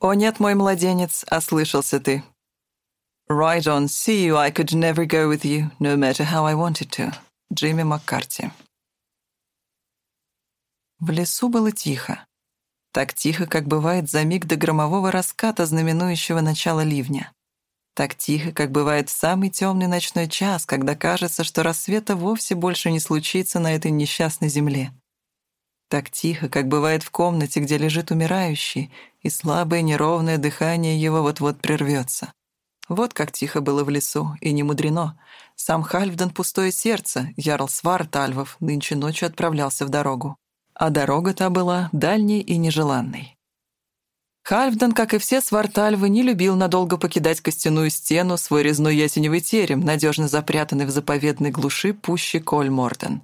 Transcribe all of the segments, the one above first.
«О нет, мой младенец», — ослышался ты. «Right on, see you, I could never go with you, no matter how I wanted to». Джимми Маккарти. В лесу было тихо. Так тихо, как бывает за миг до громового раската, знаменующего начало ливня. Так тихо, как бывает в самый темный ночной час, когда кажется, что рассвета вовсе больше не случится на этой несчастной земле. Так тихо, как бывает в комнате, где лежит умирающий, и слабое неровное дыхание его вот-вот прервется. Вот как тихо было в лесу, и не мудрено. Сам Хальфден пустое сердце, Ярл Свартальвов, нынче ночью отправлялся в дорогу. А дорога та была дальней и нежеланной. Хальфден, как и все свартальвы, не любил надолго покидать костяную стену, свой резной ясеневый терем, надежно запрятанный в заповедной глуши пуще Кольморден.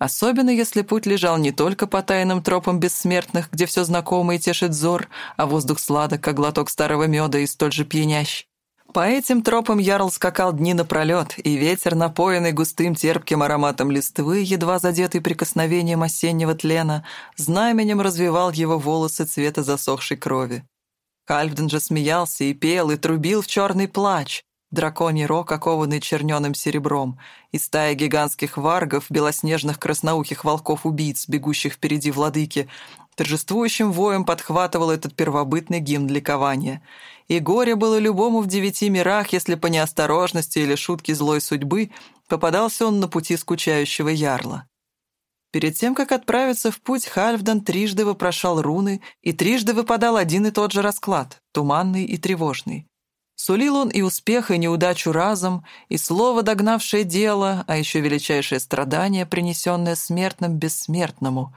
Особенно если путь лежал не только по тайным тропам бессмертных, где все знакомое тешит взор, а воздух сладок, как глоток старого меда и столь же пьянящий. По этим тропам Ярл скакал дни напролет, и ветер, напоенный густым терпким ароматом листвы, едва задетый прикосновением осеннего тлена, знаменем развивал его волосы цвета засохшей крови. Кальвден же смеялся и пел, и трубил в черный плач, драконий рог, окованный черненым серебром, и стая гигантских варгов, белоснежных красноухих волков-убийц, бегущих впереди владыки, торжествующим воем подхватывал этот первобытный гимн ликования — и горе было любому в девяти мирах, если по неосторожности или шутке злой судьбы попадался он на пути скучающего ярла. Перед тем, как отправиться в путь, Хальфдан трижды вопрошал руны, и трижды выпадал один и тот же расклад — туманный и тревожный. Сулил он и успех, и неудачу разом, и слово, догнавшее дело, а еще величайшее страдание, принесенное смертным бессмертному.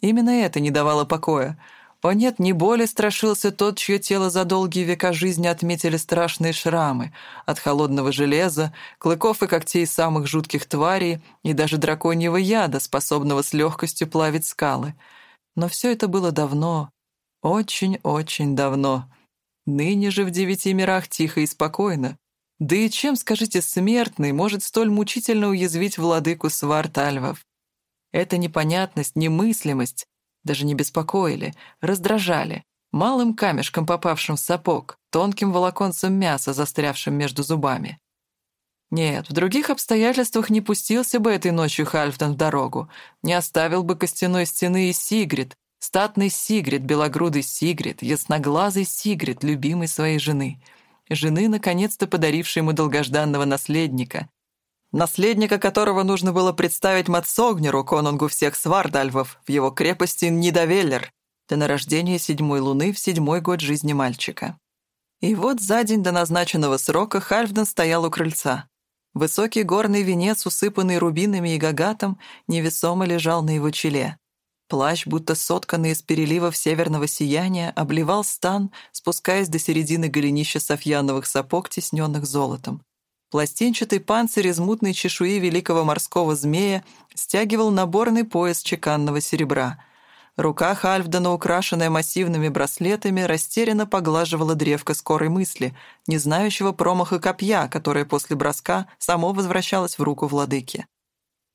Именно это не давало покоя — о нет, не более страшился тот, чье тело за долгие века жизни отметили страшные шрамы от холодного железа, клыков и когтей самых жутких тварей и даже драконьего яда, способного с легкостью плавить скалы. Но все это было давно, очень-очень давно. Ныне же в девяти мирах тихо и спокойно. Да и чем, скажите, смертный может столь мучительно уязвить владыку Свартальвов? Эта непонятность, немыслимость даже не беспокоили, раздражали, малым камешком попавшим в сапог, тонким волоконцем мяса, застрявшим между зубами. Нет, в других обстоятельствах не пустился бы этой ночью Хальфтон в дорогу, не оставил бы костяной стены и Сигрид, статный Сигрид, белогрудый Сигрид, ясноглазый Сигрид, любимый своей жены. Жены, наконец-то подарившей ему долгожданного наследника, наследника которого нужно было представить Мацогнеру, конунгу всех свардальвов, в его крепости Нидавеллер, до нарождения седьмой луны в седьмой год жизни мальчика. И вот за день до назначенного срока Хальфден стоял у крыльца. Высокий горный венец, усыпанный рубинами и гагатом, невесомо лежал на его челе. Плащ, будто сотканный из переливов северного сияния, обливал стан, спускаясь до середины голенища софьяновых сапог, тесненных золотом. Пластинчатый панцирь из мутной чешуи великого морского змея стягивал наборный пояс чеканного серебра. Рука Хальфдена, украшенная массивными браслетами, растерянно поглаживала древко скорой мысли, не знающего промаха копья, которое после броска само возвращалось в руку владыки.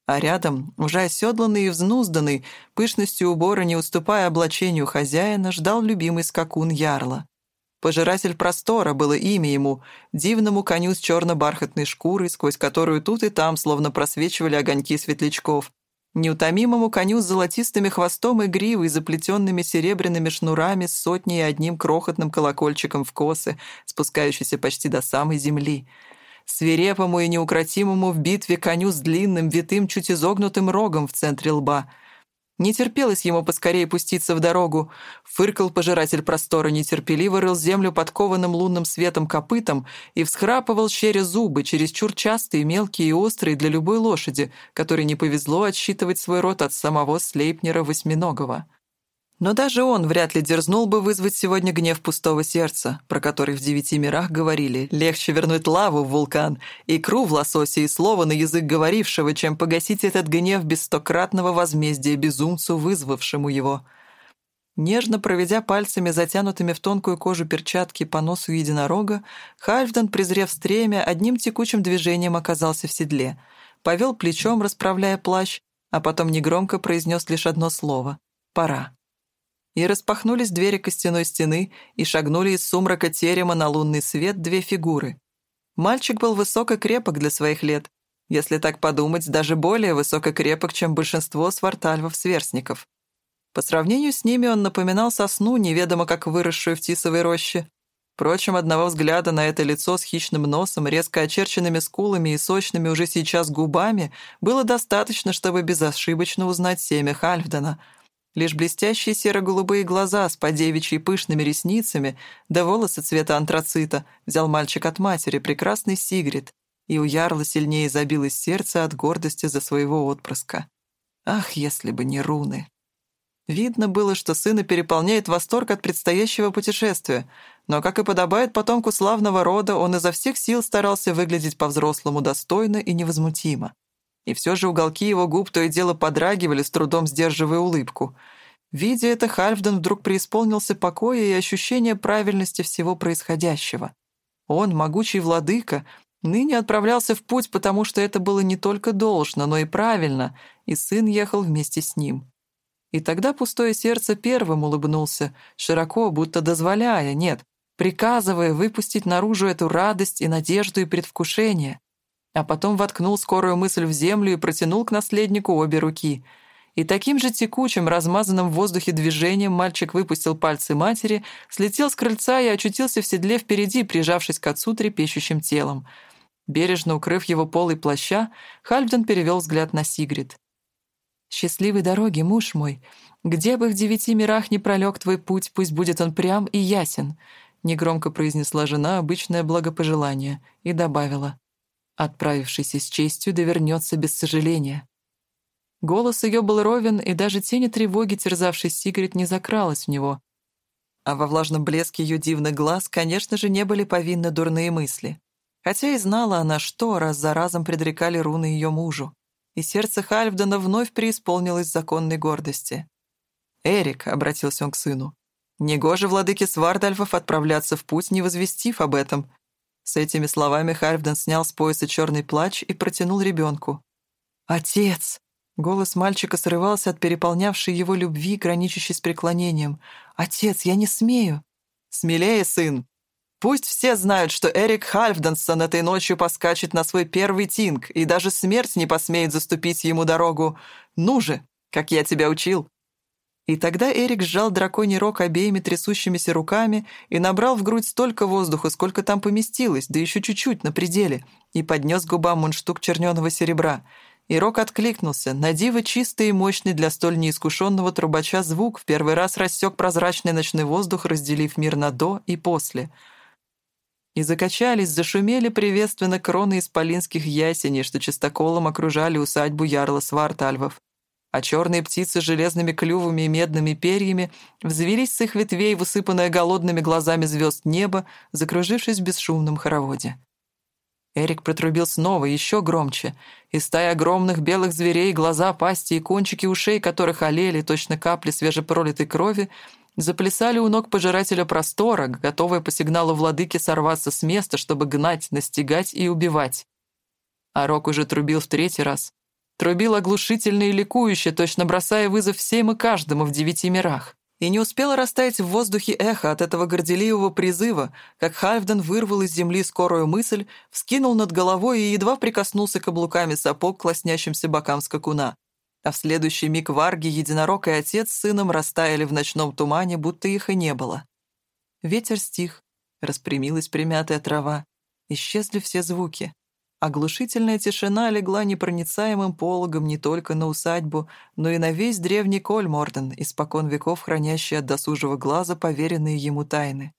А рядом, уже оседланный и взнузданный, пышностью убора не уступая облачению хозяина, ждал любимый скакун Ярла. Пожиратель простора было имя ему, дивному коню с черно-бархатной шкурой, сквозь которую тут и там словно просвечивали огоньки светлячков, неутомимому коню с золотистыми хвостом и гривой, заплетенными серебряными шнурами с сотней и одним крохотным колокольчиком в косы, спускающийся почти до самой земли, свирепому и неукротимому в битве коню с длинным, витым, чуть изогнутым рогом в центре лба — не терпелось ему поскорее пуститься в дорогу. Фыркал пожиратель простора, нетерпеливо рыл землю подкованным лунным светом копытом и всхрапывал, щеря зубы, чересчур частые, мелкие и острые для любой лошади, которой не повезло отсчитывать свой рот от самого Слейпнера Восьминогого. Но даже он вряд ли дерзнул бы вызвать сегодня гнев пустого сердца, про который в девяти мирах говорили «легче вернуть лаву в вулкан, икру в лососе и слово на язык говорившего, чем погасить этот гнев без стократного возмездия безумцу, вызвавшему его». Нежно проведя пальцами, затянутыми в тонкую кожу перчатки по носу единорога, Хальфден, презрев стремя, одним текучим движением оказался в седле, повел плечом, расправляя плащ, а потом негромко произнес лишь одно слово — «пора». И распахнулись двери костяной стены, и шагнули из сумрака терема на лунный свет две фигуры. Мальчик был высок и крепок для своих лет, если так подумать, даже более высок и крепок, чем большинство свартальвов-сверстников. По сравнению с ними он напоминал сосну, неведомо как выросшую в тисовой роще. Впрочем, одного взгляда на это лицо с хищным носом, резко очерченными скулами и сочными уже сейчас губами было достаточно, чтобы безошибочно узнать семя Хальфдена. Лишь блестящие серо-голубые глаза с подевичьей пышными ресницами да волосы цвета антрацита взял мальчик от матери, прекрасный Сигрид, и у Ярла сильнее забилось сердце от гордости за своего отпрыска. Ах, если бы не руны! Видно было, что сына переполняет восторг от предстоящего путешествия, но, как и подобает потомку славного рода, он изо всех сил старался выглядеть по-взрослому достойно и невозмутимо. И все же уголки его губ то и дело подрагивали, с трудом сдерживая улыбку. Видя это, Хальфден вдруг преисполнился покоя и ощущения правильности всего происходящего. Он, могучий владыка, ныне отправлялся в путь, потому что это было не только должно, но и правильно, и сын ехал вместе с ним. И тогда пустое сердце первым улыбнулся, широко, будто дозволяя, нет, приказывая выпустить наружу эту радость и надежду и предвкушение. А потом воткнул скорую мысль в землю и протянул к наследнику обе руки. И таким же текучим, размазанным в воздухе движением мальчик выпустил пальцы матери, слетел с крыльца и очутился в седле впереди, прижавшись к отцу трепещущим телом. Бережно укрыв его полой плаща, Хальфден перевел взгляд на Сигрид. Счастливой дороги, муж мой. Где бы в девяти мирах не пролег твой путь, пусть будет он прям и ясен», — негромко произнесла жена обычное благопожелание и добавила. «Отправившийся с честью довернется без сожаления». Голос ее был ровен, и даже тени тревоги, терзавшей Сигрид, не закралась в него. А во влажном блеске ее дивных глаз, конечно же, не были повинны дурные мысли. Хотя и знала она, что раз за разом предрекали руны ее мужу и сердце Хальфдена вновь преисполнилось законной гордости. «Эрик», — обратился он к сыну, — «негоже владыке Свардальфов отправляться в путь, не возвестив об этом». С этими словами Хальфден снял с пояса черный плащ и протянул ребенку. «Отец!» — голос мальчика срывался от переполнявшей его любви, граничащей с преклонением. «Отец, я не смею!» «Смелее, сын!» Пусть все знают, что Эрик Хальфденсон этой ночью поскачет на свой первый тинг, и даже смерть не посмеет заступить ему дорогу. Ну же, как я тебя учил!» И тогда Эрик сжал драконий рог обеими трясущимися руками и набрал в грудь столько воздуха, сколько там поместилось, да еще чуть-чуть, на пределе, и поднес губам мундштук черненого серебра. И рог откликнулся. На диво чистый и мощный для столь неискушенного трубача звук в первый раз рассек прозрачный ночной воздух, разделив мир на «до» и «после». И закачались, зашумели приветственно кроны исполинских ясеней, что чистоколом окружали усадьбу ярла Свартальвов. А черные птицы с железными клювами и медными перьями взвелись с их ветвей в усыпанное голодными глазами звезд небо, закружившись в бесшумном хороводе. Эрик протрубил снова, еще громче, и стая огромных белых зверей, глаза, пасти и кончики ушей, которых олели точно капли свежепролитой крови, заплясали у ног пожирателя простора, готовые по сигналу владыки сорваться с места, чтобы гнать, настигать и убивать. А Рок уже трубил в третий раз. Трубил оглушительно и ликующе, точно бросая вызов всем и каждому в девяти мирах. И не успело растаять в воздухе эхо от этого горделивого призыва, как Хальфден вырвал из земли скорую мысль, вскинул над головой и едва прикоснулся каблуками сапог к лоснящимся бокам скакуна а в следующий миг Варги, единорог и отец с сыном растаяли в ночном тумане, будто их и не было. Ветер стих, распрямилась примятая трава, исчезли все звуки. Оглушительная тишина легла непроницаемым пологом не только на усадьбу, но и на весь древний Кольморден, испокон веков хранящий от досужего глаза поверенные ему тайны.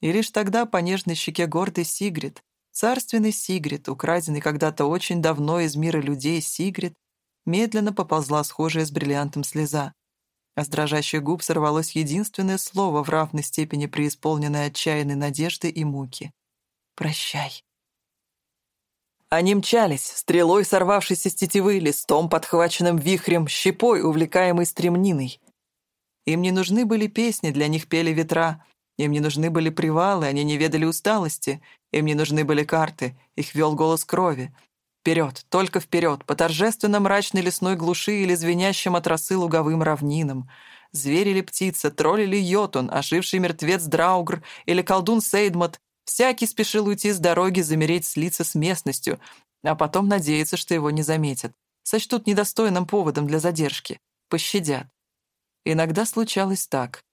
И лишь тогда по нежной щеке гордый Сигрид, царственный Сигрид, украденный когда-то очень давно из мира людей Сигрид, медленно поползла схожая с бриллиантом слеза. А с дрожащих губ сорвалось единственное слово в равной степени преисполненной отчаянной надежды и муки. «Прощай». Они мчались, стрелой сорвавшейся с тетивы, листом, подхваченным вихрем, щепой, увлекаемой стремниной. Им не нужны были песни, для них пели ветра. Им не нужны были привалы, они не ведали усталости. Им не нужны были карты, их вел голос крови. Вперед, только вперед, по торжественно мрачной лесной глуши или звенящим от росы луговым равнинам. Зверь или птица, тролль или йотун, оживший мертвец Драугр или колдун Сейдмот, всякий спешил уйти с дороги, замереть, слиться с местностью, а потом надеяться, что его не заметят. Сочтут недостойным поводом для задержки. Пощадят. Иногда случалось так.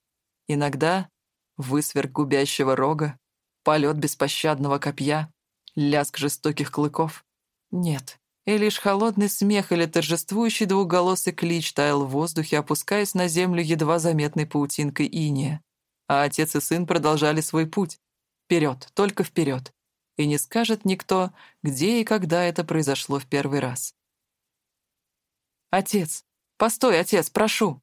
Иногда высверг губящего рога, полет беспощадного копья, лязг жестоких клыков. Нет, и лишь холодный смех или торжествующий двухголосый клич таял в воздухе, опускаясь на землю едва заметной паутинкой иния. А отец и сын продолжали свой путь. Вперед, только вперед. И не скажет никто, где и когда это произошло в первый раз. «Отец! Постой, отец, прошу!»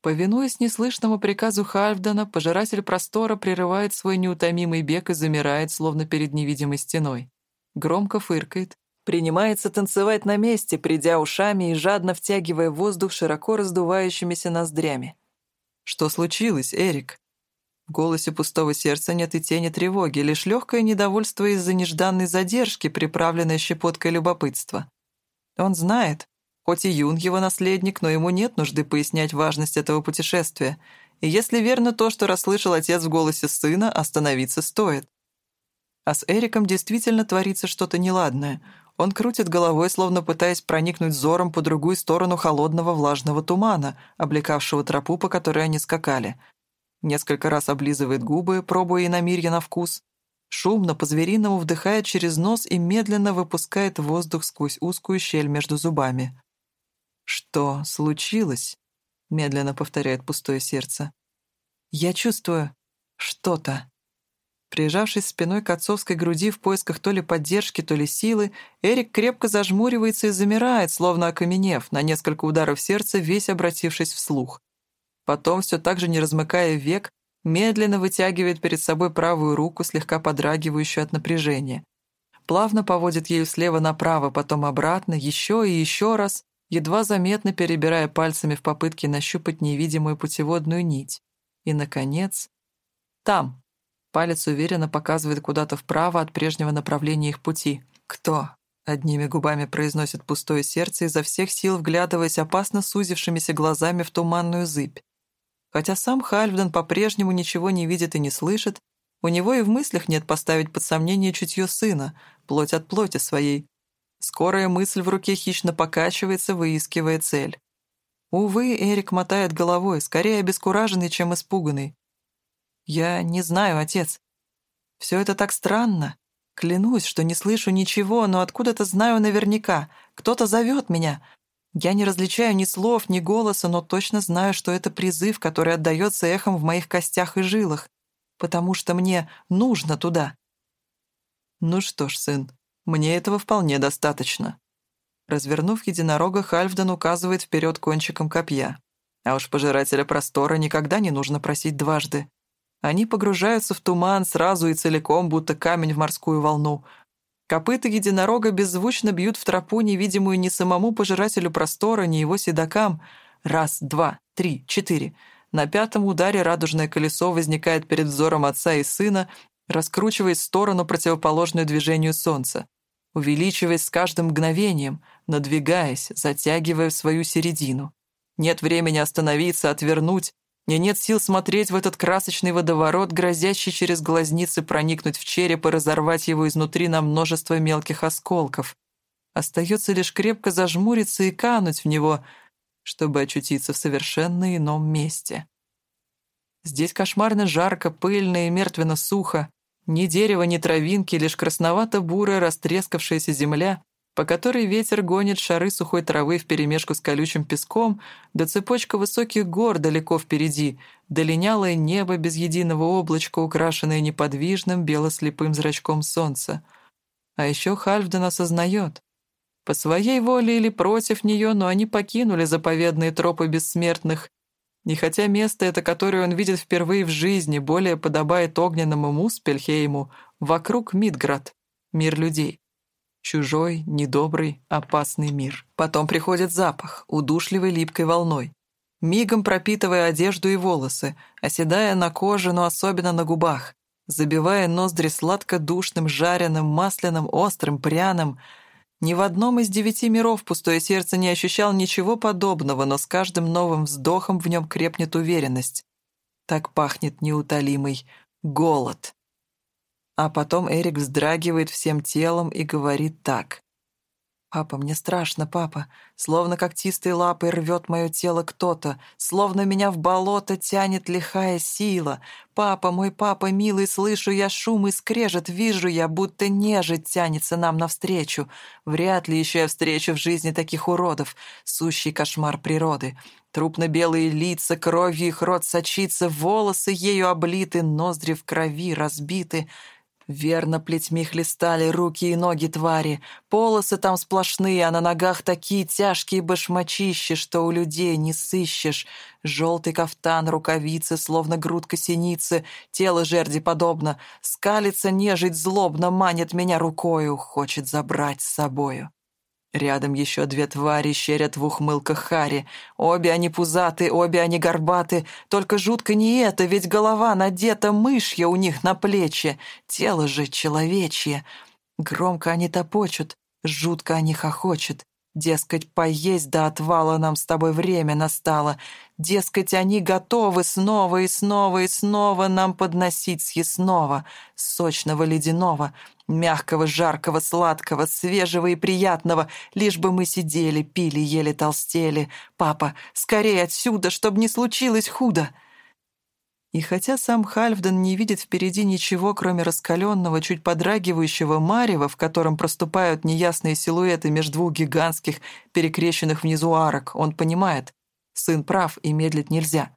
Повинуясь неслышному приказу Хальфдена, пожиратель простора прерывает свой неутомимый бег и замирает, словно перед невидимой стеной. Громко фыркает, Принимается танцевать на месте, придя ушами и жадно втягивая воздух широко раздувающимися ноздрями. «Что случилось, Эрик?» В голосе пустого сердца нет и тени тревоги, лишь легкое недовольство из-за нежданной задержки, приправленное щепоткой любопытства. Он знает, хоть и Юн его наследник, но ему нет нужды пояснять важность этого путешествия. И если верно то, что расслышал отец в голосе сына, остановиться стоит. А с Эриком действительно творится что-то неладное — он крутит головой, словно пытаясь проникнуть взором по другую сторону холодного влажного тумана, облекавшего тропу, по которой они скакали. Несколько раз облизывает губы, пробуя иномирье на вкус. Шумно, по-звериному вдыхает через нос и медленно выпускает воздух сквозь узкую щель между зубами. «Что случилось?» — медленно повторяет пустое сердце. «Я чувствую что-то». Прижавшись спиной к отцовской груди в поисках то ли поддержки, то ли силы, Эрик крепко зажмуривается и замирает, словно окаменев, на несколько ударов сердца, весь обратившись вслух. Потом, все так же не размыкая век, медленно вытягивает перед собой правую руку, слегка подрагивающую от напряжения. Плавно поводит ею слева направо, потом обратно, еще и еще раз, едва заметно перебирая пальцами в попытке нащупать невидимую путеводную нить. И, наконец, там, Палец уверенно показывает куда-то вправо от прежнего направления их пути. «Кто?» — одними губами произносит пустое сердце, изо всех сил вглядываясь опасно сузившимися глазами в туманную зыбь. Хотя сам Хальфден по-прежнему ничего не видит и не слышит, у него и в мыслях нет поставить под сомнение чутье сына, плоть от плоти своей. Скорая мысль в руке хищно покачивается, выискивая цель. Увы, Эрик мотает головой, скорее обескураженный, чем испуганный. «Я не знаю, отец. Все это так странно. Клянусь, что не слышу ничего, но откуда-то знаю наверняка. Кто-то зовет меня. Я не различаю ни слов, ни голоса, но точно знаю, что это призыв, который отдается эхом в моих костях и жилах, потому что мне нужно туда». «Ну что ж, сын, мне этого вполне достаточно». Развернув единорога, Хальфден указывает вперед кончиком копья. А уж пожирателя простора никогда не нужно просить дважды. Они погружаются в туман сразу и целиком, будто камень в морскую волну. Копыта единорога беззвучно бьют в тропу, невидимую ни самому пожирателю простора, ни его седокам. Раз, два, три, четыре. На пятом ударе радужное колесо возникает перед взором отца и сына, раскручиваясь в сторону, противоположную движению солнца, увеличиваясь с каждым мгновением, надвигаясь, затягивая в свою середину. Нет времени остановиться, отвернуть, мне нет сил смотреть в этот красочный водоворот, грозящий через глазницы проникнуть в череп и разорвать его изнутри на множество мелких осколков. Остается лишь крепко зажмуриться и кануть в него, чтобы очутиться в совершенно ином месте. Здесь кошмарно жарко, пыльно и мертвенно сухо. Ни дерева, ни травинки, лишь красновато-бурая растрескавшаяся земля, по которой ветер гонит шары сухой травы вперемешку с колючим песком, да цепочка высоких гор далеко впереди, да линялое небо без единого облачка, украшенное неподвижным белослепым зрачком солнца. А еще Хальфден осознает. По своей воле или против нее, но они покинули заповедные тропы бессмертных, и хотя место это, которое он видит впервые в жизни, более подобает огненному Муспельхейму, вокруг Мидград, мир людей. Чужой, недобрый, опасный мир. Потом приходит запах, удушливой липкой волной, мигом пропитывая одежду и волосы, оседая на коже, но особенно на губах, забивая ноздри сладко-душным, жареным, масляным, острым, пряным. Ни в одном из девяти миров пустое сердце не ощущал ничего подобного, но с каждым новым вздохом в нем крепнет уверенность. Так пахнет неутолимый голод. А потом Эрик вздрагивает всем телом и говорит так. «Папа, мне страшно, папа. Словно когтистой лапой рвет мое тело кто-то, словно меня в болото тянет лихая сила. Папа, мой папа, милый, слышу я шум и скрежет, вижу я, будто нежить тянется нам навстречу. Вряд ли еще я встречу в жизни таких уродов. Сущий кошмар природы. Трупно-белые лица, кровью их рот сочится, волосы ею облиты, ноздри в крови разбиты — Верно, плетьми хлестали руки и ноги твари. Полосы там сплошные, а на ногах такие тяжкие башмачищи, что у людей не сыщешь. Желтый кафтан, рукавицы, словно грудка синицы, тело жерди подобно. Скалится нежить злобно, манит меня рукою, хочет забрать с собою. Рядом еще две твари щерят в ухмылках Хари. Обе они пузаты, обе они горбаты. Только жутко не это, ведь голова надета мышья у них на плечи. Тело же человечье. Громко они топочут, жутко они хохочут. Дескать, поесть до отвала нам с тобой время настало. Дескать, они готовы снова и снова и снова нам подносить съестного, сочного ледяного, мягкого, жаркого, сладкого, свежего и приятного, лишь бы мы сидели, пили, ели, толстели. Папа, скорее отсюда, чтобы не случилось худо!» И хотя сам Хальфден не видит впереди ничего, кроме раскаленного, чуть подрагивающего марева, в котором проступают неясные силуэты между двух гигантских, перекрещенных внизу арок, он понимает, сын прав и медлить нельзя.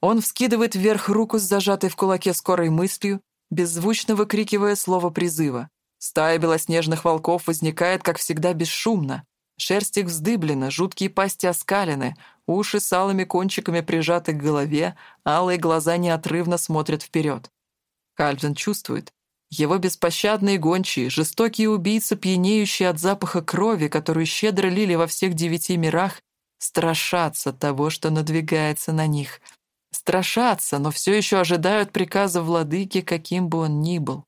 Он вскидывает вверх руку с зажатой в кулаке скорой мыслью, беззвучно выкрикивая слово призыва. Стая белоснежных волков возникает, как всегда, бесшумно. Шерсть их вздыблена, жуткие пасти оскалены, уши с алыми кончиками прижаты к голове, алые глаза неотрывно смотрят вперед. Кальвин чувствует. Его беспощадные гончие, жестокие убийцы, пьянеющие от запаха крови, которую щедро лили во всех девяти мирах, страшатся того, что надвигается на них. Страшатся, но все еще ожидают приказа владыки, каким бы он ни был.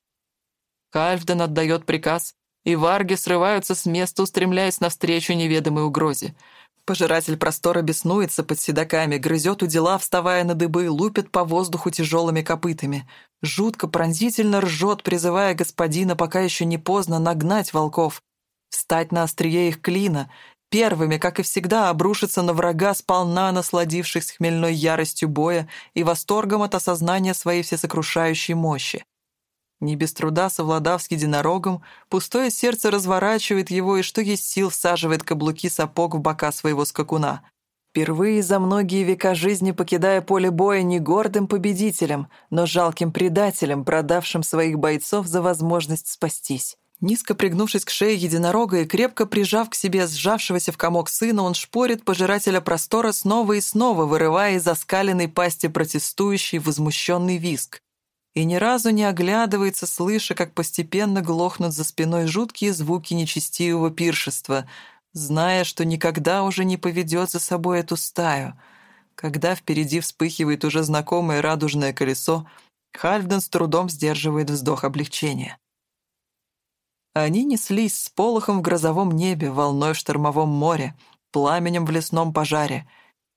Кальвден отдает приказ, и варги срываются с места, устремляясь навстречу неведомой угрозе. Пожиратель простора беснуется под седоками, грызет у дела, вставая на дыбы, лупит по воздуху тяжелыми копытами. Жутко пронзительно ржет, призывая господина, пока еще не поздно, нагнать волков. Встать на острие их клина, первыми, как и всегда, обрушиться на врага, сполна насладившись хмельной яростью боя и восторгом от осознания своей всесокрушающей мощи. Не без труда совладав с единорогом, пустое сердце разворачивает его и что есть сил всаживает каблуки сапог в бока своего скакуна. Впервые за многие века жизни покидая поле боя не гордым победителем, но жалким предателем, продавшим своих бойцов за возможность спастись. Низко пригнувшись к шее единорога и крепко прижав к себе сжавшегося в комок сына, он шпорит пожирателя простора снова и снова, вырывая из оскаленной пасти протестующий возмущенный виск и ни разу не оглядывается, слыша, как постепенно глохнут за спиной жуткие звуки нечестивого пиршества, зная, что никогда уже не поведет за собой эту стаю. Когда впереди вспыхивает уже знакомое радужное колесо, Хальфден с трудом сдерживает вздох облегчения. Они неслись с полохом в грозовом небе, волной в штормовом море, пламенем в лесном пожаре.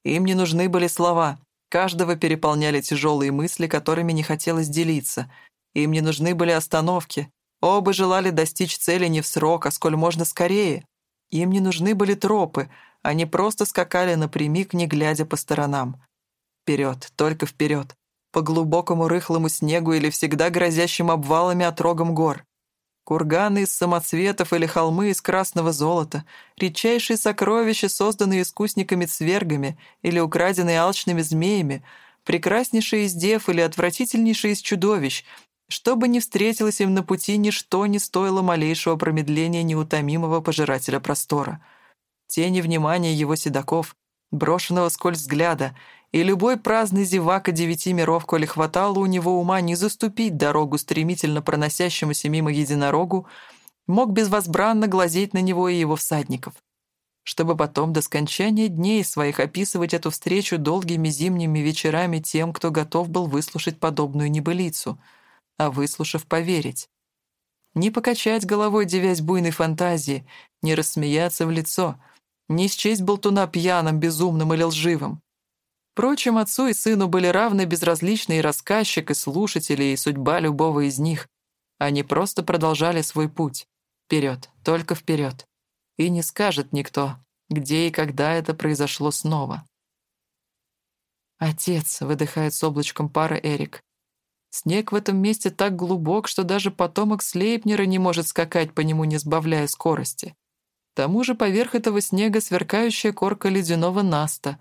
Им не нужны были слова, Каждого переполняли тяжелые мысли, которыми не хотелось делиться. Им не нужны были остановки. Оба желали достичь цели не в срок, а сколь можно скорее. Им не нужны были тропы. Они просто скакали напрямик, не глядя по сторонам. Вперед, только вперед. По глубокому рыхлому снегу или всегда грозящим обвалами отрогом гор. Курганы из самоцветов или холмы из красного золота, редчайшие сокровища, созданные искусниками-цвергами или украденные алчными змеями, прекраснейшие из дев или отвратительнейшие из чудовищ, что бы ни встретилось им на пути, ничто не стоило малейшего промедления неутомимого пожирателя простора. Тени внимания его седаков, брошенного сколь взгляда, и любой праздный зевака девяти миров, коли хватало у него ума не заступить дорогу стремительно проносящемуся мимо единорогу, мог безвозбранно глазеть на него и его всадников, чтобы потом до скончания дней своих описывать эту встречу долгими зимними вечерами тем, кто готов был выслушать подобную небылицу, а выслушав, поверить. Не покачать головой, девясь буйной фантазии, не рассмеяться в лицо, не счесть болтуна пьяным, безумным или лживым. Впрочем, отцу и сыну были равны безразличны и рассказчик, и слушатели, и судьба любого из них. Они просто продолжали свой путь. Вперед, только вперед. И не скажет никто, где и когда это произошло снова. «Отец», — выдыхает с облачком пара Эрик. Снег в этом месте так глубок, что даже потомок Слейпнера не может скакать по нему, не сбавляя скорости. К тому же поверх этого снега сверкающая корка ледяного наста.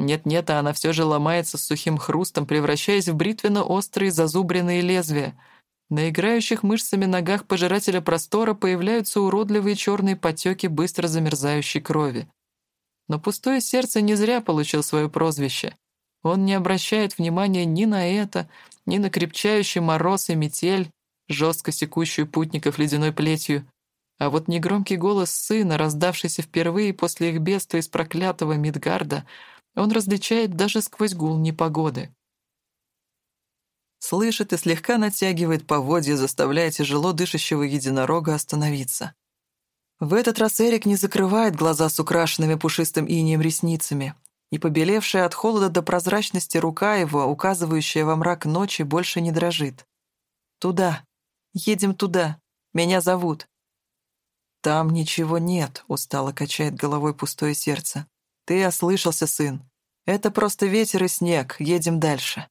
Нет-нет, а она все же ломается с сухим хрустом, превращаясь в бритвенно-острые зазубренные лезвия. На играющих мышцами ногах пожирателя простора появляются уродливые черные потеки быстро замерзающей крови. Но пустое сердце не зря получил свое прозвище. Он не обращает внимания ни на это, ни на крепчающий мороз и метель, жестко секущую путников ледяной плетью, а вот негромкий голос сына, раздавшийся впервые после их бедства из проклятого Мидгарда, он различает даже сквозь гул непогоды. Слышит и слегка натягивает поводья, заставляя тяжело дышащего единорога остановиться. В этот раз Эрик не закрывает глаза с украшенными пушистым инием ресницами, и побелевшая от холода до прозрачности рука его, указывающая во мрак ночи, больше не дрожит. «Туда. Едем туда. Меня зовут. «Там ничего нет», — устало качает головой пустое сердце. «Ты ослышался, сын. Это просто ветер и снег. Едем дальше».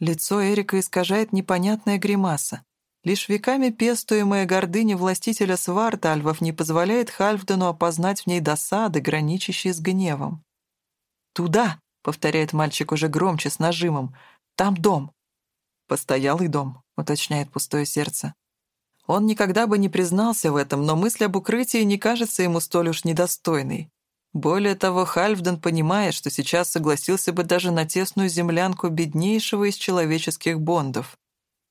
Лицо Эрика искажает непонятная гримаса. Лишь веками пестуемая гордыня властителя Свартальвов не позволяет Хальфдену опознать в ней досады, граничащие с гневом. «Туда!» — повторяет мальчик уже громче, с нажимом. «Там дом!» «Постоялый дом», — уточняет пустое сердце. Он никогда бы не признался в этом, но мысль об укрытии не кажется ему столь уж недостойной. Более того, Хальфден понимает, что сейчас согласился бы даже на тесную землянку беднейшего из человеческих бондов.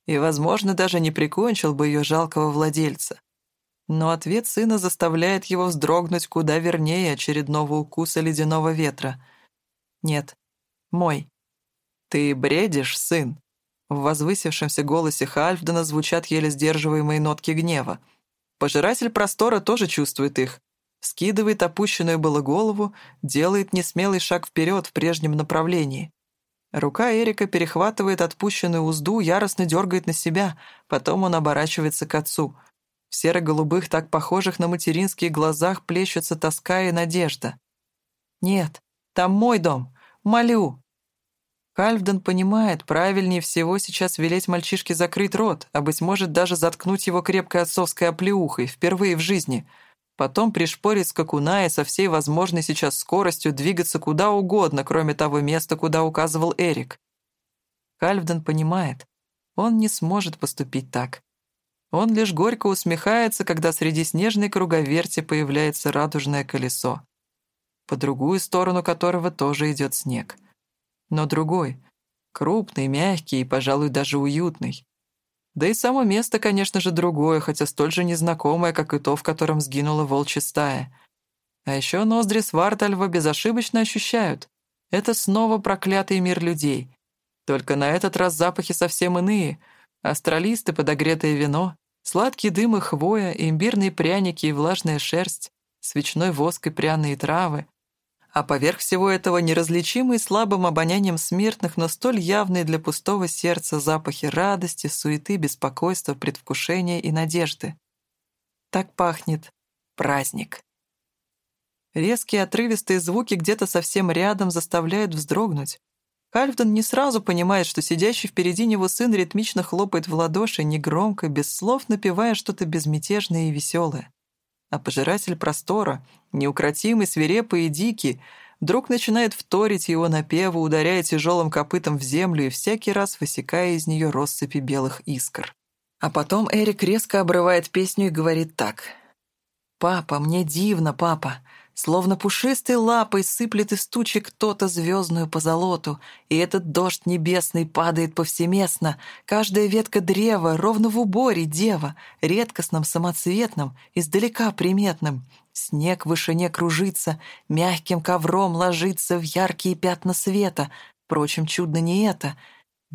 И, возможно, даже не прикончил бы ее жалкого владельца. Но ответ сына заставляет его вздрогнуть куда вернее очередного укуса ледяного ветра. «Нет, мой». «Ты бредишь, сын?» В возвысившемся голосе Хальфдена звучат еле сдерживаемые нотки гнева. Пожиратель простора тоже чувствует их. Скидывает опущенную было голову, делает несмелый шаг вперед в прежнем направлении. Рука Эрика перехватывает отпущенную узду, яростно дергает на себя, потом он оборачивается к отцу. В серо-голубых, так похожих на материнские глазах, плещутся тоска и надежда. «Нет, там мой дом. Молю!» Хальфден понимает, правильнее всего сейчас велеть мальчишке закрыть рот, а, быть может, даже заткнуть его крепкой отцовской оплеухой, впервые в жизни. Потом пришпорить скакуна и со всей возможной сейчас скоростью двигаться куда угодно, кроме того места, куда указывал Эрик. Хальфден понимает, он не сможет поступить так. Он лишь горько усмехается, когда среди снежной круговерти появляется радужное колесо, по другую сторону которого тоже идет снег но другой. Крупный, мягкий и, пожалуй, даже уютный. Да и само место, конечно же, другое, хотя столь же незнакомое, как и то, в котором сгинула волчья стая. А еще ноздри Свартальва безошибочно ощущают. Это снова проклятый мир людей. Только на этот раз запахи совсем иные. Астралисты, подогретое вино, сладкий дым и хвоя, имбирные пряники и влажная шерсть, свечной воск и пряные травы, а поверх всего этого неразличимые слабым обонянием смертных, но столь явные для пустого сердца запахи радости, суеты, беспокойства, предвкушения и надежды. Так пахнет праздник. Резкие отрывистые звуки где-то совсем рядом заставляют вздрогнуть. Хальфден не сразу понимает, что сидящий впереди него сын ритмично хлопает в ладоши, негромко, без слов напевая что-то безмятежное и веселое а пожиратель простора, неукротимый, свирепый и дикий, вдруг начинает вторить его напеву, ударяя тяжелым копытом в землю и всякий раз высекая из нее россыпи белых искр. А потом Эрик резко обрывает песню и говорит так. «Папа, мне дивно, папа. Словно пушистой лапой сыплет из тучи кто-то звездную позолоту, и этот дождь небесный падает повсеместно. Каждая ветка древа ровно в уборе дева, редкостным самоцветным, издалека приметным. Снег в вышине кружится, мягким ковром ложится в яркие пятна света. Впрочем, чудно не это.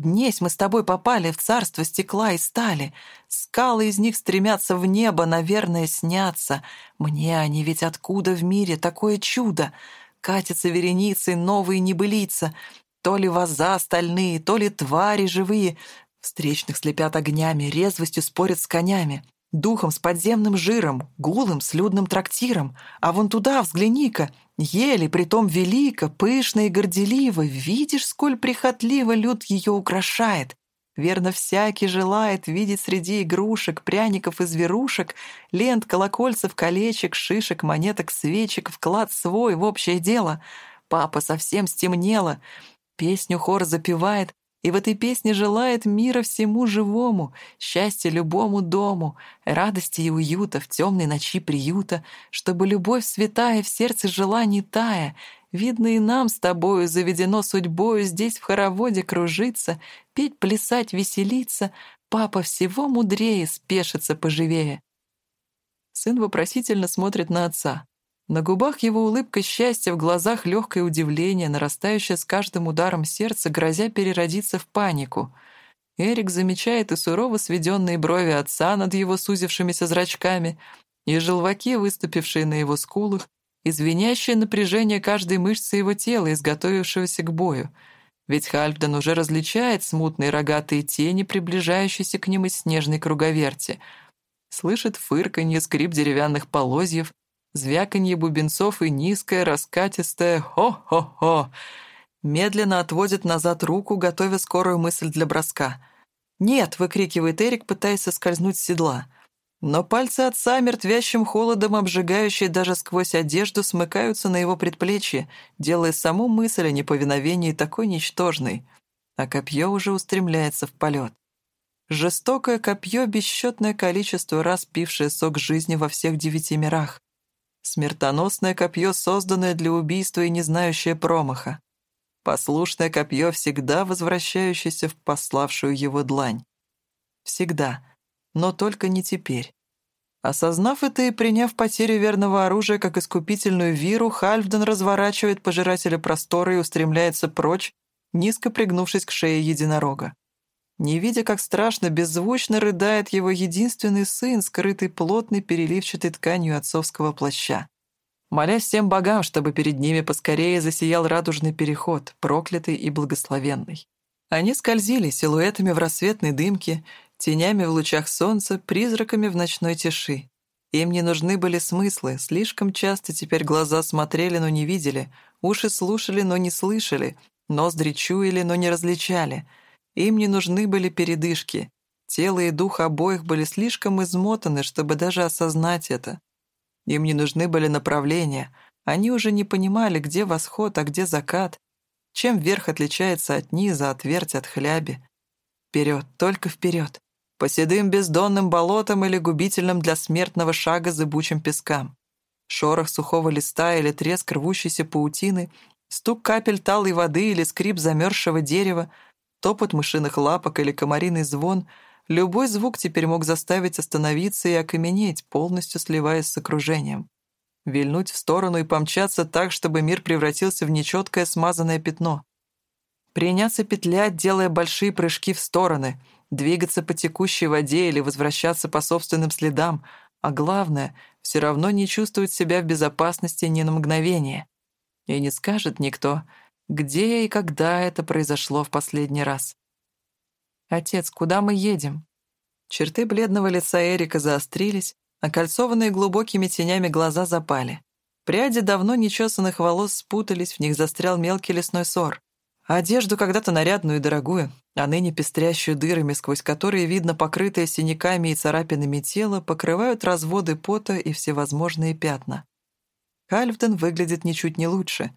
Днесь мы с тобой попали в царство стекла и стали. Скалы из них стремятся в небо, наверное, снятся. Мне они ведь откуда в мире такое чудо? Катятся вереницей новые небылица. То ли ваза стальные, то ли твари живые. Встречных слепят огнями, резвостью спорят с конями. Духом с подземным жиром, гулом с людным трактиром. А вон туда взгляни-ка, еле, притом велико, пышно и горделиво. Видишь, сколь прихотливо люд ее украшает. Верно, всякий желает видеть среди игрушек, пряников и зверушек, лент, колокольцев, колечек, шишек, монеток, свечек, вклад свой в общее дело. Папа совсем стемнело. Песню хор запевает, и в этой песне желает мира всему живому, счастья любому дому, радости и уюта в темной ночи приюта, чтобы любовь святая в сердце жила не тая. Видно, и нам с тобою заведено судьбою здесь в хороводе кружиться, петь, плясать, веселиться. Папа всего мудрее, спешится поживее. Сын вопросительно смотрит на отца. На губах его улыбка счастья, в глазах легкое удивление, нарастающее с каждым ударом сердца, грозя переродиться в панику. Эрик замечает и сурово сведенные брови отца над его сузившимися зрачками, и желваки, выступившие на его скулах, и звенящее напряжение каждой мышцы его тела, изготовившегося к бою. Ведь Хальфден уже различает смутные рогатые тени, приближающиеся к ним из снежной круговерти. Слышит фырканье, скрип деревянных полозьев, звяканье бубенцов и низкое, раскатистое «хо-хо-хо». Медленно отводит назад руку, готовя скорую мысль для броска. «Нет!» — выкрикивает Эрик, пытаясь соскользнуть с седла. Но пальцы отца, мертвящим холодом, обжигающие даже сквозь одежду, смыкаются на его предплечье, делая саму мысль о неповиновении такой ничтожной. А копье уже устремляется в полет. Жестокое копье, бесчетное количество раз пившее сок жизни во всех девяти мирах. Смертоносное копье, созданное для убийства и не знающее промаха. Послушное копье, всегда возвращающееся в пославшую его длань. Всегда. Но только не теперь. Осознав это и приняв потерю верного оружия как искупительную виру, Хальфден разворачивает пожирателя простора и устремляется прочь, низко пригнувшись к шее единорога не видя, как страшно, беззвучно рыдает его единственный сын, скрытый плотной переливчатой тканью отцовского плаща. Молясь всем богам, чтобы перед ними поскорее засиял радужный переход, проклятый и благословенный. Они скользили силуэтами в рассветной дымке, тенями в лучах солнца, призраками в ночной тиши. Им не нужны были смыслы, слишком часто теперь глаза смотрели, но не видели, уши слушали, но не слышали, ноздри чуяли, но не различали — им не нужны были передышки. Тело и дух обоих были слишком измотаны, чтобы даже осознать это. Им не нужны были направления. Они уже не понимали, где восход, а где закат. Чем верх отличается от низа, от верти, от хляби. Вперед, только вперед. По седым бездонным болотам или губительным для смертного шага зыбучим пескам. Шорох сухого листа или треск рвущейся паутины, стук капель талой воды или скрип замерзшего дерева — топот мышиных лапок или комариный звон, любой звук теперь мог заставить остановиться и окаменеть, полностью сливаясь с окружением. Вильнуть в сторону и помчаться так, чтобы мир превратился в нечеткое смазанное пятно. Приняться петлять, делая большие прыжки в стороны, двигаться по текущей воде или возвращаться по собственным следам, а главное, все равно не чувствовать себя в безопасности ни на мгновение. И не скажет никто, где и когда это произошло в последний раз. «Отец, куда мы едем?» Черты бледного лица Эрика заострились, окольцованные глубокими тенями глаза запали. Пряди давно нечесанных волос спутались, в них застрял мелкий лесной сор. одежду когда-то нарядную и дорогую, а ныне пестрящую дырами, сквозь которые видно покрытое синяками и царапинами тело, покрывают разводы пота и всевозможные пятна. Хальфден выглядит ничуть не лучше.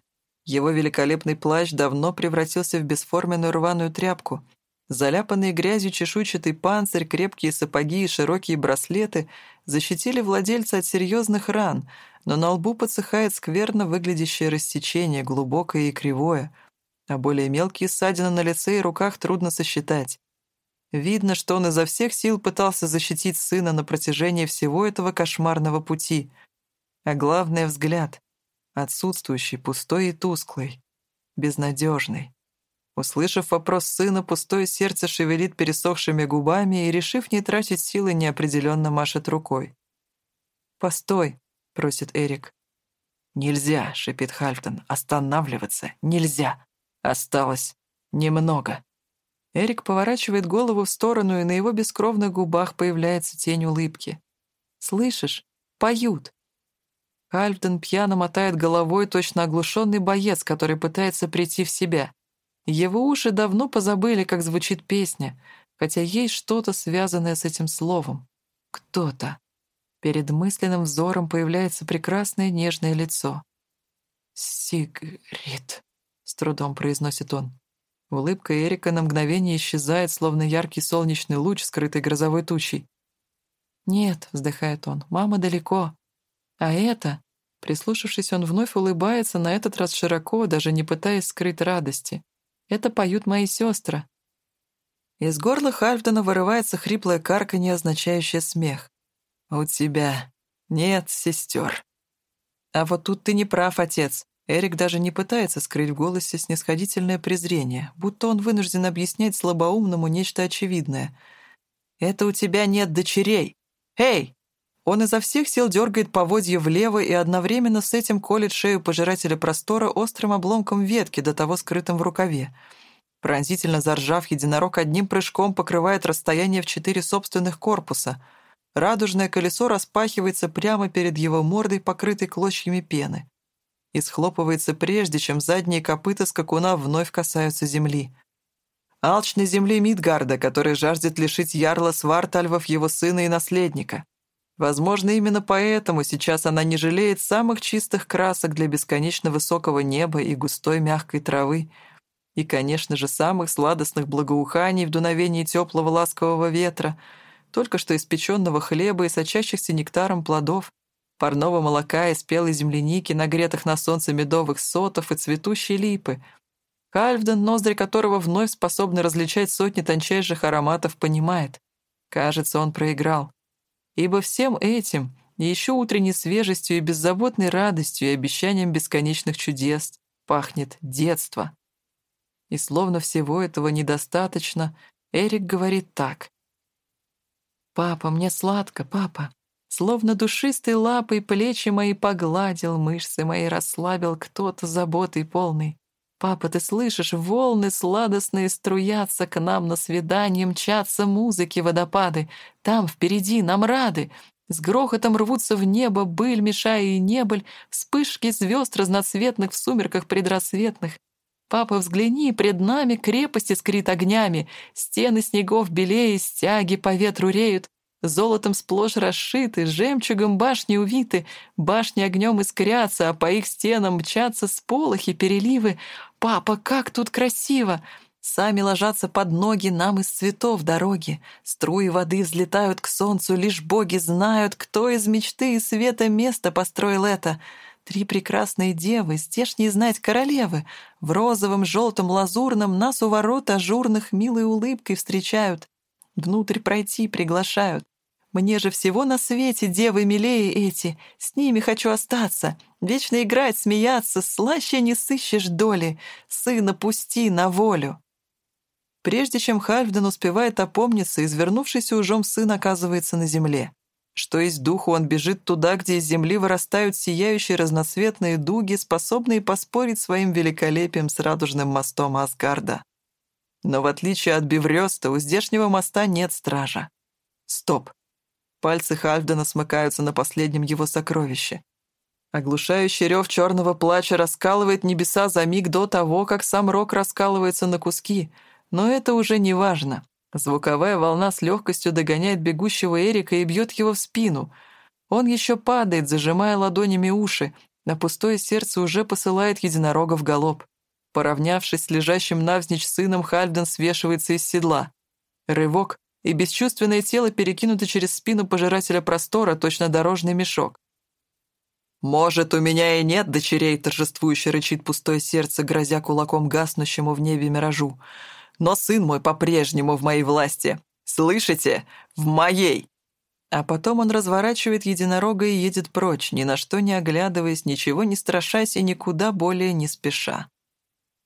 Его великолепный плащ давно превратился в бесформенную рваную тряпку. Заляпанные грязью чешуйчатый панцирь, крепкие сапоги и широкие браслеты защитили владельца от серьезных ран, но на лбу подсыхает скверно выглядящее рассечение, глубокое и кривое, а более мелкие ссадины на лице и руках трудно сосчитать. Видно, что он изо всех сил пытался защитить сына на протяжении всего этого кошмарного пути. А главное — взгляд — Отсутствующий, пустой и тусклый. Безнадежный. Услышав вопрос сына, пустое сердце шевелит пересохшими губами и, решив не тратить силы, неопределенно машет рукой. «Постой», — просит Эрик. «Нельзя», — шипит Хальфтон, — «останавливаться нельзя. Осталось немного». Эрик поворачивает голову в сторону, и на его бескровных губах появляется тень улыбки. «Слышишь? Поют!» Хальфтон пьяно мотает головой, точно оглушенный боец, который пытается прийти в себя. Его уши давно позабыли, как звучит песня, хотя есть что-то, связанное с этим словом. Кто-то. Перед мысленным взором появляется прекрасное нежное лицо. «Сигрид», — с трудом произносит он. Улыбка Эрика на мгновение исчезает, словно яркий солнечный луч, скрытый грозовой тучей. «Нет», — вздыхает он, — «мама далеко. А это...» Прислушавшись, он вновь улыбается, на этот раз широко, даже не пытаясь скрыть радости. «Это поют мои сестры». Из горла Хальфдена вырывается хриплое карканье, означающее смех. «У тебя нет сестер». «А вот тут ты не прав, отец. Эрик даже не пытается скрыть в голосе снисходительное презрение, будто он вынужден объяснять слабоумному нечто очевидное. «Это у тебя нет дочерей! Эй!» Он изо всех сил дергает поводья влево и одновременно с этим колет шею пожирателя простора острым обломком ветки, до того скрытым в рукаве. Пронзительно заржав, единорог одним прыжком покрывает расстояние в четыре собственных корпуса. Радужное колесо распахивается прямо перед его мордой, покрытой клочьями пены и схлопывается прежде, чем задние копыта скакуна вновь касаются земли. Алчной земли Мидгарда, который жаждет лишить ярла Свартальвов его сына и наследника. Возможно, именно поэтому сейчас она не жалеет самых чистых красок для бесконечно высокого неба и густой мягкой травы, и, конечно же, самых сладостных благоуханий в дуновении теплого ласкового ветра, только что испеченного хлеба и сочащихся нектаром плодов, парного молока и спелой земляники, нагретых на солнце медовых сотов и цветущей липы. Кальвден, ноздри которого вновь способны различать сотни тончайших ароматов, понимает. Кажется, он проиграл. Ибо всем этим, еще утренней свежестью и беззаботной радостью и обещанием бесконечных чудес, пахнет детство. И словно всего этого недостаточно, Эрик говорит так. «Папа, мне сладко, папа. Словно душистой лапой плечи мои погладил, мышцы мои расслабил кто-то заботой полный. «Папа, ты слышишь, волны сладостные струятся к нам на свидание, мчатся музыки водопады. Там впереди нам рады. С грохотом рвутся в небо быль, мешая и небыль, вспышки звезд разноцветных в сумерках предрассветных. Папа, взгляни, пред нами крепости скрит огнями, стены снегов белее, стяги по ветру реют, Золотом сплошь расшиты, жемчугом башни увиты, башни огнем искрятся, а по их стенам мчатся сполохи, переливы. Папа, как тут красиво! Сами ложатся под ноги нам из цветов дороги. Струи воды взлетают к солнцу, лишь боги знают, кто из мечты и света места построил это. Три прекрасные девы, здешние знать королевы, в розовом, желтом, лазурном нас у ворот ажурных милой улыбкой встречают. Внутрь пройти приглашают. Мне же всего на свете девы милее эти, с ними хочу остаться, вечно играть, смеяться, слаще не сыщешь доли, сына пусти на волю». Прежде чем Хальфден успевает опомниться, извернувшийся ужом сын оказывается на земле. Что есть духу, он бежит туда, где из земли вырастают сияющие разноцветные дуги, способные поспорить своим великолепием с радужным мостом Асгарда. Но в отличие от Беврёста, у здешнего моста нет стража. Стоп. Пальцы Хальфдена смыкаются на последнем его сокровище. Оглушающий рев черного плача раскалывает небеса за миг до того, как сам рок раскалывается на куски. Но это уже не важно. Звуковая волна с легкостью догоняет бегущего Эрика и бьет его в спину. Он еще падает, зажимая ладонями уши, На пустое сердце уже посылает единорога в галоп. Поравнявшись с лежащим навзничь сыном, Хальфден свешивается из седла. Рывок, и бесчувственное тело перекинуто через спину пожирателя простора, точно дорожный мешок. «Может, у меня и нет дочерей», — торжествующе рычит пустое сердце, грозя кулаком гаснущему в небе миражу. «Но сын мой по-прежнему в моей власти. Слышите? В моей!» А потом он разворачивает единорога и едет прочь, ни на что не оглядываясь, ничего не страшась и никуда более не спеша.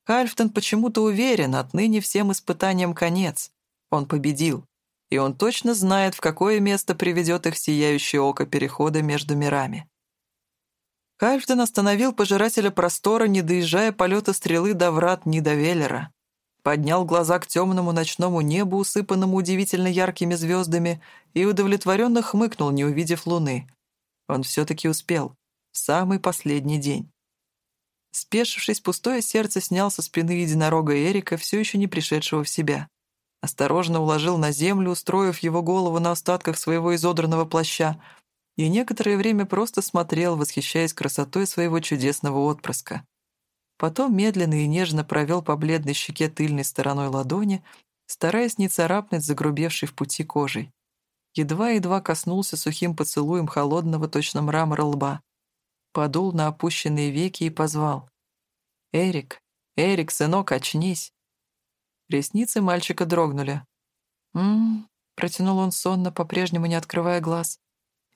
Хальфтон почему-то уверен, отныне всем испытаниям конец. Он победил. И он точно знает, в какое место приведет их сияющее око перехода между мирами. Хальфтон остановил пожирателя простора, не доезжая полета стрелы до врат Нидавеллера. Поднял глаза к темному ночному небу, усыпанному удивительно яркими звездами, и удовлетворенно хмыкнул, не увидев луны. Он все-таки успел. В самый последний день. Спешившись, пустое сердце снял со спины единорога Эрика, все еще не пришедшего в себя. Осторожно уложил на землю, устроив его голову на остатках своего изодранного плаща, и некоторое время просто смотрел, восхищаясь красотой своего чудесного отпрыска. Потом медленно и нежно провел по бледной щеке тыльной стороной ладони, стараясь не царапнуть загрубевшей в пути кожей. Едва-едва коснулся сухим поцелуем холодного точно мрамора лба. Подул на опущенные веки и позвал. «Эрик, Эрик, сынок, очнись!» Ресницы мальчика дрогнули. «М-м-м», протянул он сонно, по-прежнему не открывая глаз.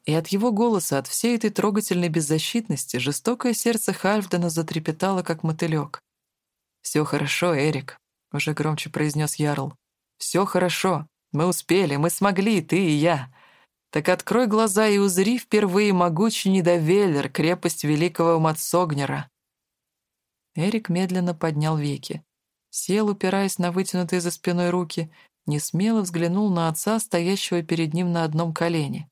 И от его голоса, от всей этой трогательной беззащитности, жестокое сердце Хальфдена затрепетало, как мотылек. «Все хорошо, Эрик», — уже громче произнес Ярл. «Все хорошо. Мы успели, мы смогли, ты и я. Так открой глаза и узри впервые могучий недовелер, крепость великого Мацогнера». Эрик медленно поднял веки сел, упираясь на вытянутые за спиной руки, несмело взглянул на отца, стоящего перед ним на одном колене.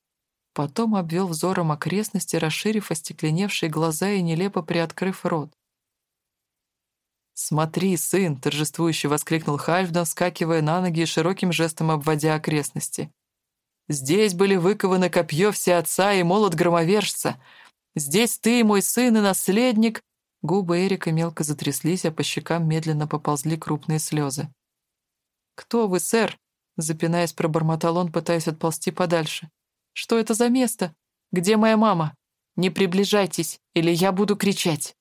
Потом обвел взором окрестности, расширив остекленевшие глаза и нелепо приоткрыв рот. «Смотри, сын!» — торжествующе воскликнул Хальфдан, вскакивая на ноги и широким жестом обводя окрестности. «Здесь были выкованы копье все отца и молот громовержца. Здесь ты, мой сын и наследник, Губы Эрика мелко затряслись, а по щекам медленно поползли крупные слезы. «Кто вы, сэр?» — запинаясь, пробормотал он, пытаясь отползти подальше. «Что это за место? Где моя мама? Не приближайтесь, или я буду кричать!»